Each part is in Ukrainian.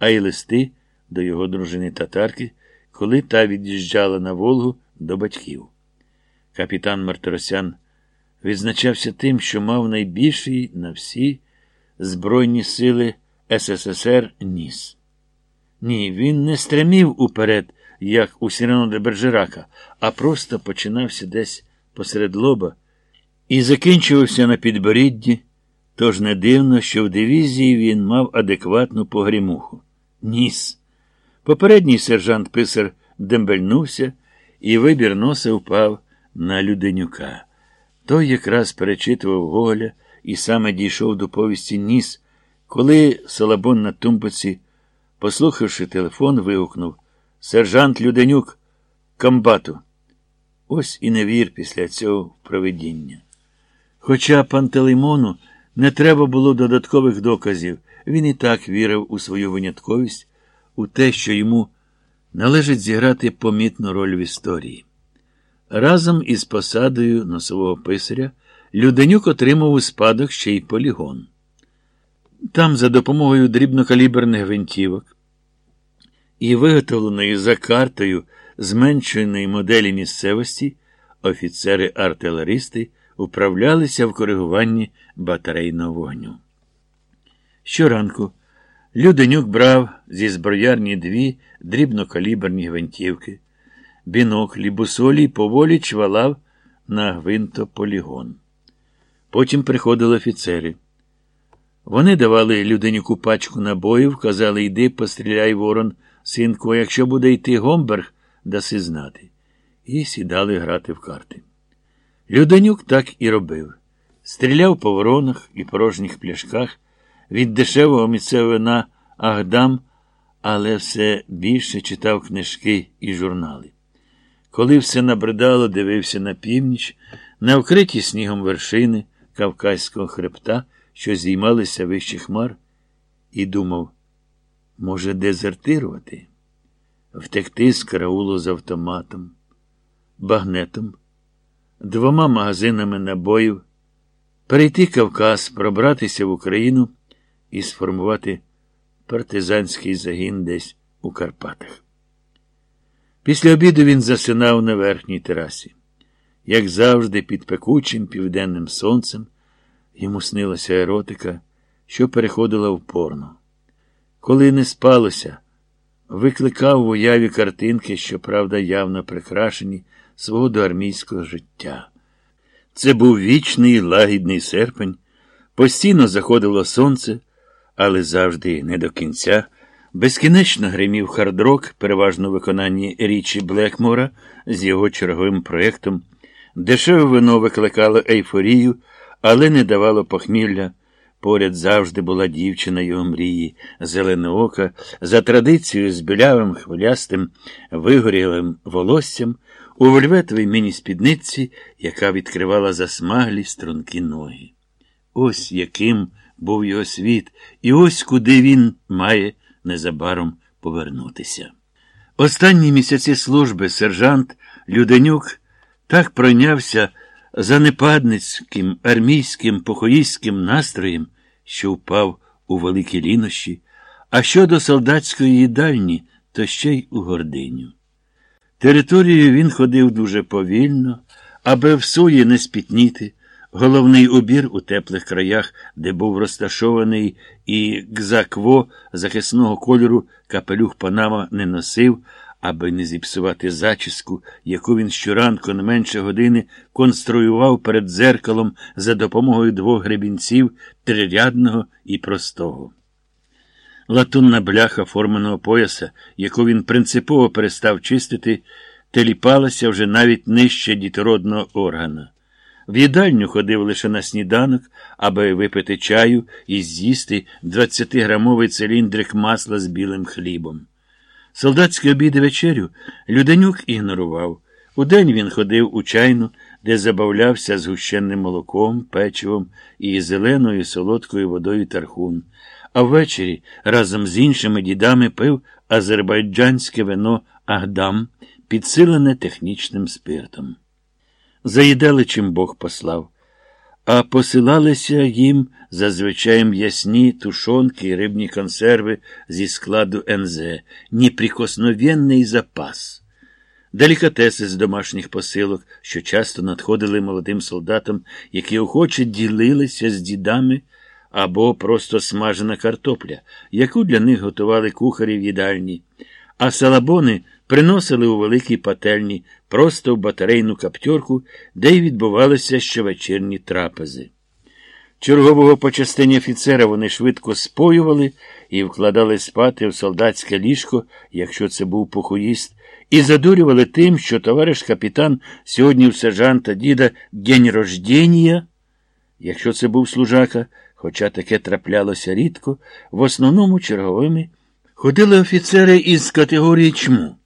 а й листи до його дружини татарки, коли та від'їжджала на Волгу до батьків. Капітан Мартиросян відзначався тим, що мав найбільший на всі Збройні сили СССР ніс. Ні, він не стремів уперед, як у Сірано де Бержерака, а просто починався десь посеред лоба і закінчувався на підборідді, тож не дивно, що в дивізії він мав адекватну погрімуху. Ніс. Попередній сержант писар дембельнувся, і вибір носа впав на Люденюка. Той якраз перечитував Гоголя і саме дійшов до повісті Ніс, коли Салабон на тумбоці, послухавши телефон, вигукнув Сержант Люденюк, комбату. Ось і не вір після цього в провидіння. Хоча Пантелеймону не треба було додаткових доказів, він і так вірив у свою винятковість, у те, що йому належить зіграти помітну роль в історії. Разом із посадою носового писаря Люденюк отримав у спадок ще й полігон. Там, за допомогою дрібнокаліберних гвинтівок і виготовленої за картою зменшеної моделі місцевості, офіцери-артилеристи управлялися в коригуванні батарейного вогню. Щоранку Люденюк брав зі зброярні дві дрібнокаліберні гвинтівки, біноклі, бусолі поволі чвалав на гвинтополігон. Потім приходили офіцери. Вони давали людиніку пачку набоїв, казали йди, постріляй ворон, синку, а якщо буде йти гомберг, даси знати. І сідали грати в карти. Люденюк так і робив. Стріляв по воронах і порожніх пляшках від дешевого місцевого вина Агдам, але все більше читав книжки і журнали. Коли все набридало, дивився на північ, на вкриті снігом вершини Кавказького хребта, що зіймалися вище хмар, і думав, може, дезертирувати, втекти з караулу з автоматом, багнетом, двома магазинами набоїв, перейти Кавказ, пробратися в Україну і сформувати партизанський загін десь у Карпатах. Після обіду він засинав на верхній терасі. Як завжди, під пекучим південним сонцем йому снилася еротика, що переходила в порно. Коли не спалося, викликав в уяві картинки, щоправда, явно прикрашені свого доармійського життя. Це був вічний лагідний серпень, постійно заходило сонце, але завжди не до кінця. Безкінечно гримів хардрок, переважно в виконанні річі Блекмора з його черговим проєктом. Дешеве вино викликало ейфорію, але не давало похмілля. Поряд завжди була дівчина його мрії, зеленоока, за традицією з білявим хвилястим, вигорілим волоссям, у вельветовій міні-спідниці, яка відкривала засмаглі струнки ноги. Ось яким був його світ, і ось куди він має незабаром повернутися. Останні місяці служби сержант Люденюк так пройнявся занепадницьким армійським похоїстським настроєм, що впав у великі лінощі, а щодо солдатської їдальні, то ще й у гординю. Територією він ходив дуже повільно, аби в суї не спітніти. Головний убір у теплих краях, де був розташований і гзакво захисного кольору, капелюх Панама не носив, аби не зіпсувати зачіску, яку він щоранку не менше години конструював перед дзеркалом за допомогою двох гребінців трирядного і простого. Латунна бляха форменого пояса, яку він принципово перестав чистити, теліпалася вже навіть нижче дітородного органа. В їдальню ходив лише на сніданок, аби випити чаю і з'їсти 20-грамовий циліндрик масла з білим хлібом. Солдатські обіди вечерю Люденюк ігнорував. Удень він ходив у чайну, де забавлявся згущенним молоком, печивом і зеленою солодкою водою тархун, а ввечері разом з іншими дідами пив азербайджанське вино Агдам, підсилене технічним спиртом. Заїдали, чим Бог послав. а посилалися їм зазвичай м'ясні тушонки і рибні консерви зі складу НЗ, неприкосновенний запас. Делікатеси з домашніх посилок, що часто надходили молодим солдатам, які охоче ділилися з дідами, або просто смажена картопля, яку для них готували кухарі в їдальні, а салабони приносили у великій пательні просто в батарейну каптьорку, де й відбувалися щовечірні трапези. Чергового по частині офіцера вони швидко споювали і вкладали спати в солдатське ліжко, якщо це був похуїст, і задурювали тим, що товариш капітан сьогодні в сержанта діда день рождення, якщо це був служака, хоча таке траплялося рідко, в основному черговими ходили офіцери із категорії чму.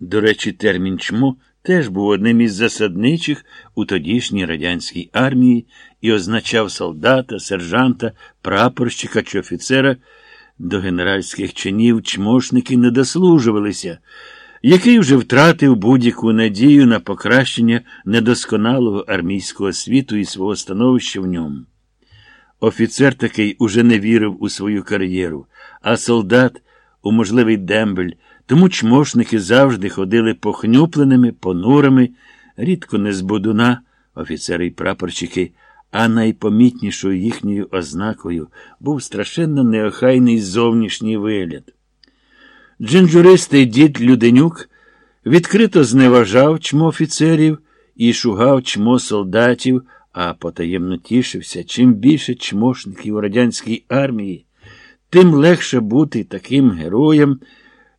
До речі, термін чмо теж був одним із засадничих у тодішній радянській армії і означав солдата, сержанта, прапорщика чи офіцера. До генеральських чинів чмошники не дослужувалися, який вже втратив будь-яку надію на покращення недосконалого армійського світу і свого становища в ньому. Офіцер такий уже не вірив у свою кар'єру, а солдат у можливий дембель, тому чмошники завжди ходили похнюпленими, понурими, рідко не з будуна, офіцери й прапорчики, а найпомітнішою їхньою ознакою був страшенно неохайний зовнішній вигляд. Джинджуристий дід Люденюк відкрито зневажав чмо офіцерів і шугав чмо солдатів, а потаємно тішився, чим більше чмошників у радянській армії, тим легше бути таким героєм,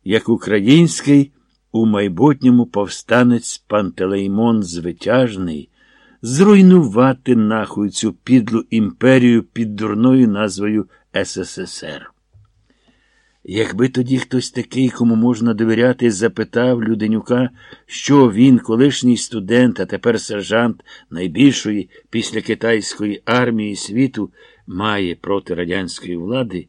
як український у майбутньому повстанець Пантелеймон Звитяжний, зруйнувати нахуй цю підлу імперію під дурною назвою СССР. Якби тоді хтось такий, кому можна довіряти, запитав Люденюка, що він, колишній студент, а тепер сержант найбільшої після китайської армії світу, має проти радянської влади,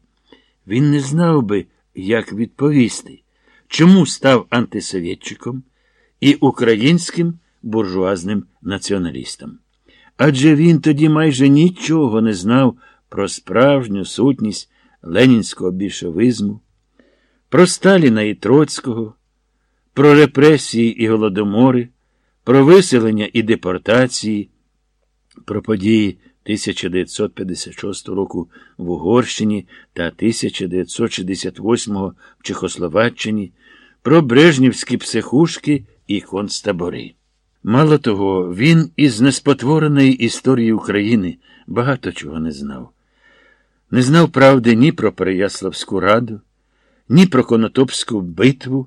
він не знав би, як відповісти, чому став антисовєтчиком і українським буржуазним націоналістом. Адже він тоді майже нічого не знав про справжню сутність ленінського більшовизму про Сталіна і Троцького, про репресії і голодомори, про виселення і депортації, про події 1956 року в Угорщині та 1968 в Чехословаччині, про брежнівські психушки і концтабори. Мало того, він із неспотвореної історії України багато чого не знав. Не знав правди ні про Переяславську раду, ні про Конотопську битву,